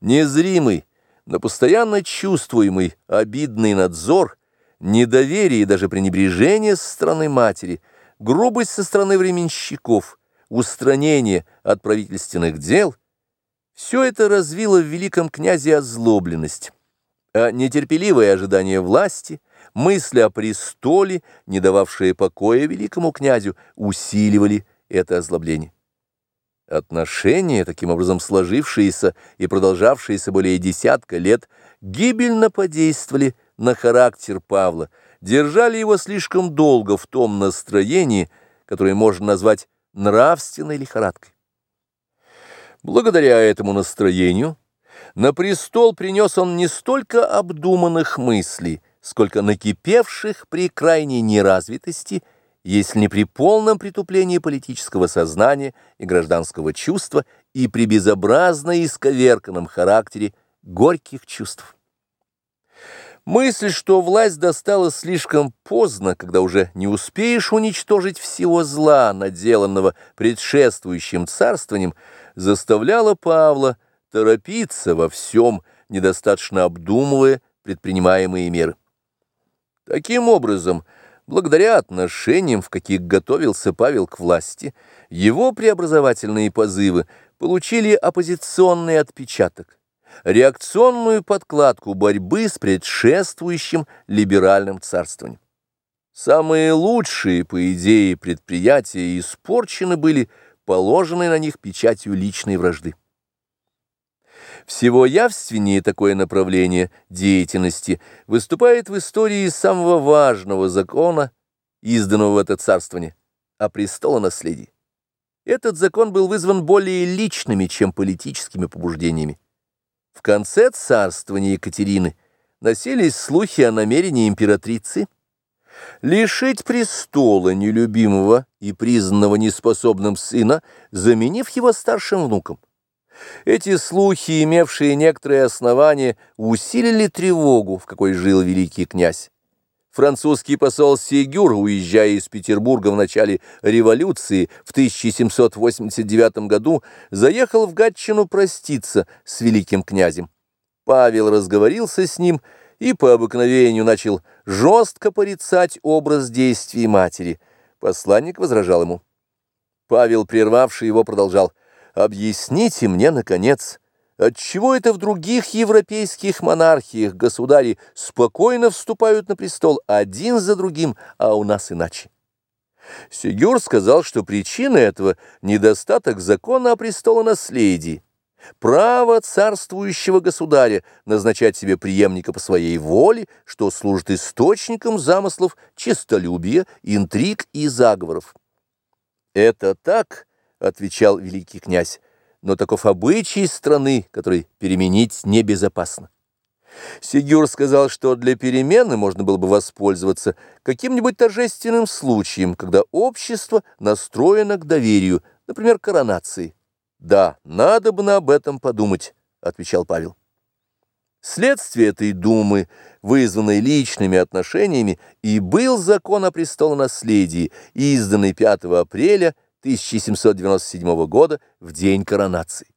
Незримый, но постоянно чувствуемый обидный надзор, недоверие и даже пренебрежение со стороны матери, грубость со стороны временщиков, устранение от правительственных дел – все это развило в великом князе озлобленность, а нетерпеливое ожидание власти, мысли о престоле, не дававшие покоя великому князю, усиливали это озлобление. Отношения, таким образом сложившиеся и продолжавшиеся более десятка лет, гибельно подействовали на характер Павла, держали его слишком долго в том настроении, которое можно назвать нравственной лихорадкой. Благодаря этому настроению на престол принес он не столько обдуманных мыслей, сколько накипевших при крайней неразвитости – если не при полном притуплении политического сознания и гражданского чувства и при безобразно исковерканном характере горьких чувств. Мысль, что власть досталась слишком поздно, когда уже не успеешь уничтожить всего зла, наделанного предшествующим царствованием, заставляла Павла торопиться во всем, недостаточно обдумывая предпринимаемые меры. Таким образом, Благодаря отношениям, в каких готовился Павел к власти, его преобразовательные позывы получили оппозиционный отпечаток, реакционную подкладку борьбы с предшествующим либеральным царствованием. Самые лучшие, по идее, предприятия испорчены были, положенные на них печатью личной вражды. Всего явственнее такое направление деятельности выступает в истории самого важного закона, изданного в это царствование, о престолонаследии. Этот закон был вызван более личными, чем политическими побуждениями. В конце царствования Екатерины носились слухи о намерении императрицы лишить престола нелюбимого и признанного неспособным сына, заменив его старшим внуком. Эти слухи, имевшие некоторые основания, усилили тревогу, в какой жил великий князь. Французский посол Сигюр, уезжая из Петербурга в начале революции в 1789 году, заехал в Гатчину проститься с великим князем. Павел разговорился с ним и по обыкновению начал жестко порицать образ действий матери. Посланник возражал ему. Павел, прервавший его, продолжал – Объясните мне, наконец, отчего это в других европейских монархиях государи спокойно вступают на престол один за другим, а у нас иначе? Сигюр сказал, что причина этого – недостаток закона о престолонаследии, право царствующего государя назначать себе преемника по своей воле, что служит источником замыслов честолюбия, интриг и заговоров. Это так – отвечал великий князь, но таков обычай страны, который переменить небезопасно. Сигюр сказал, что для перемены можно было бы воспользоваться каким-нибудь торжественным случаем, когда общество настроено к доверию, например, коронации. «Да, надо бы на об этом подумать», — отвечал Павел. Следствие этой думы, вызванной личными отношениями, и был закон о престолонаследии, изданный 5 апреля 1797 года в день коронации.